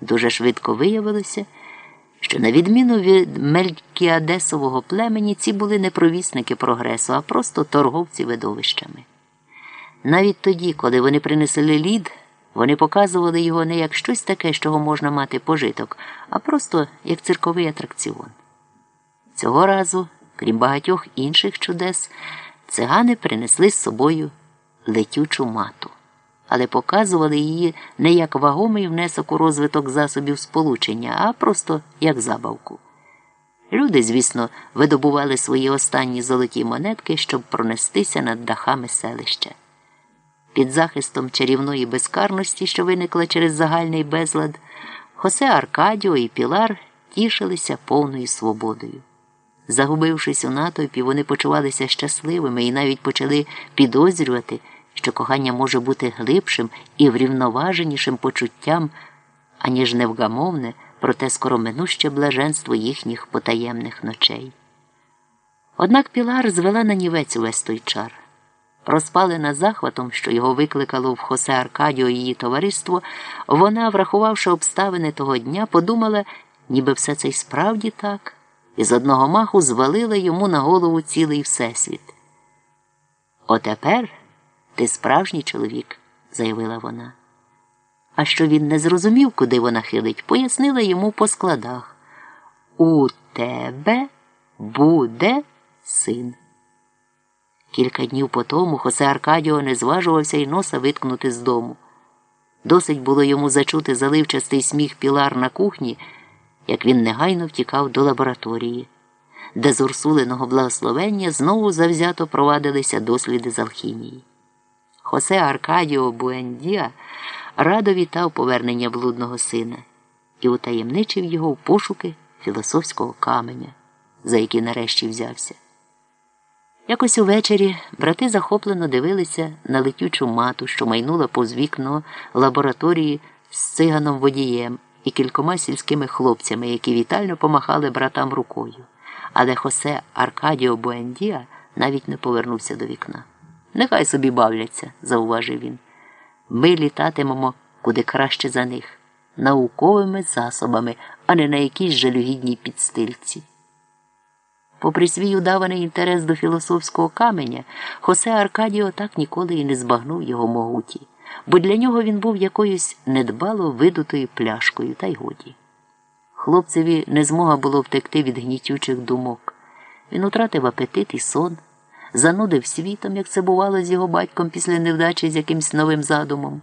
Дуже швидко виявилося, що, на відміну від Мелькіадесового племені, ці були не провісники прогресу, а просто торговці видовищами. Навіть тоді, коли вони принесли лід, вони показували його не як щось таке, з чого можна мати пожиток, а просто як цирковий атракціон. Цього разу, крім багатьох інших чудес, цигани принесли з собою летючу мату, але показували її не як вагомий внесок у розвиток засобів сполучення, а просто як забавку. Люди, звісно, видобували свої останні золоті монетки, щоб пронестися над дахами селища. Під захистом чарівної безкарності, що виникла через загальний безлад, Хосе Аркадіо і Пілар тішилися повною свободою. Загубившись у натовпі, вони почувалися щасливими і навіть почали підозрювати, що кохання може бути глибшим і врівноваженішим почуттям, аніж невгамовне, проте скороминуще блаженство їхніх потаємних ночей. Однак Пілар звела на нівець увесь той чар. Розпалена захватом, що його викликало в Хосе Аркадіо її товариство, вона, врахувавши обставини того дня, подумала, ніби все це й справді так, і з одного маху звалила йому на голову цілий всесвіт. Отепер ти справжній чоловік, заявила вона. А що він не зрозумів, куди вона хилить, пояснила йому по складах. У тебе буде син. Кілька днів по тому Хосе Аркадіо не зважувався й носа виткнути з дому. Досить було йому зачути заливчастий сміх пілар на кухні, як він негайно втікав до лабораторії, де з урсуленого благословення знову завзято провадилися досліди з алхімії. Хосе Аркадіо Буендіа радо вітав повернення блудного сина і утаємничив його в пошуки філософського каменя, за який нарешті взявся. Якось увечері брати захоплено дивилися на летючу мату, що майнула повз вікно лабораторії з циганом водієм і кількома сільськими хлопцями, які вітально помахали братам рукою. Але Хосе Аркадіо Буендіа навіть не повернувся до вікна. Нехай собі бавляться, зауважив він. Ми літатимемо куди краще за них, науковими засобами, а не на якійсь жалюгідній підстильці. Попри свій удаваний інтерес до філософського каменя, Хосе Аркадіо так ніколи і не збагнув його могуті, бо для нього він був якоюсь недбало видутою пляшкою, та й годі. Хлопцеві не змога було втекти від гнітючих думок. Він утратив апетит і сон, занудив світом, як це бувало з його батьком після невдачі з якимсь новим задумом.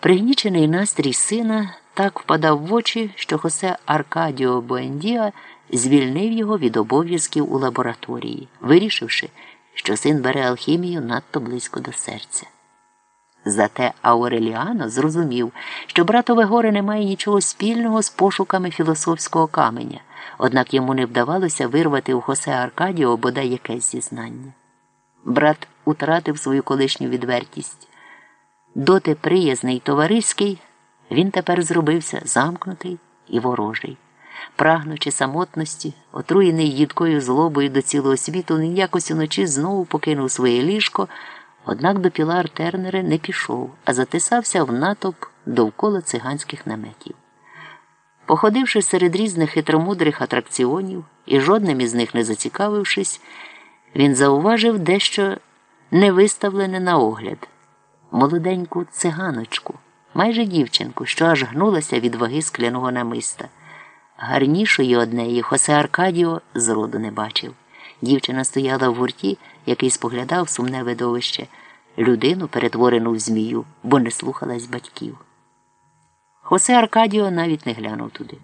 Пригнічений настрій сина так впадав в очі, що Хосе Аркадіо Буендіа звільнив його від обов'язків у лабораторії, вирішивши, що син бере алхімію надто близько до серця. Зате Ауреліано зрозумів, що братове горе не має нічого спільного з пошуками філософського каменя, однак йому не вдавалося вирвати у Хосе Аркадіо бодай якесь зізнання. Брат утратив свою колишню відвертість. Доти приязний товариський, він тепер зробився замкнутий і ворожий. Прагнучи самотності, отруєний їдкою злобою до цілого світу, він якось уночі знову покинув своє ліжко, однак до Пілар Тернера не пішов, а затисався в натовп довкола циганських наметів. Походивши серед різних хитромудрих атракціонів і жодним із них не зацікавившись, він зауважив дещо невиставлене на огляд молоденьку циганочку, майже дівчинку, що аж гнулася від ваги скляного намиста. Гарнішої однеї Хосе Аркадіо зроду не бачив. Дівчина стояла в гурті, який споглядав сумне видовище, людину, перетворену в змію, бо не слухалась батьків. Хосе Аркадіо навіть не глянув туди.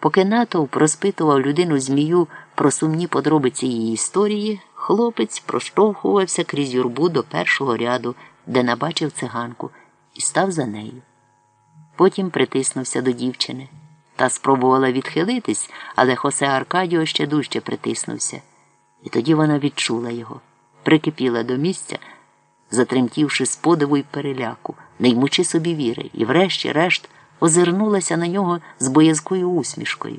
Поки натовп розпитував людину змію про сумні подробиці її історії, хлопець проштовхувався крізь юрбу до першого ряду, де набачив циганку, і став за нею. Потім притиснувся до дівчини. Та спробувала відхилитись, але Хосе Аркадіо ще дужче притиснувся. І тоді вона відчула його, прикипіла до місця, затремтівши з подиву й переляку, не ймучи собі віри, і, врешті-решт, озирнулася на нього з боязкою усмішкою.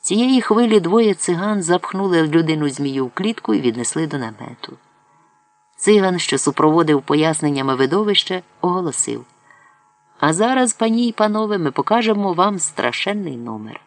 Цієї хвилі двоє циган запхнули людину змію в клітку і віднесли до намету. Циган, що супроводив поясненнями видовище, оголосив. А зараз, пані й панове, ми покажемо вам страшенний номер.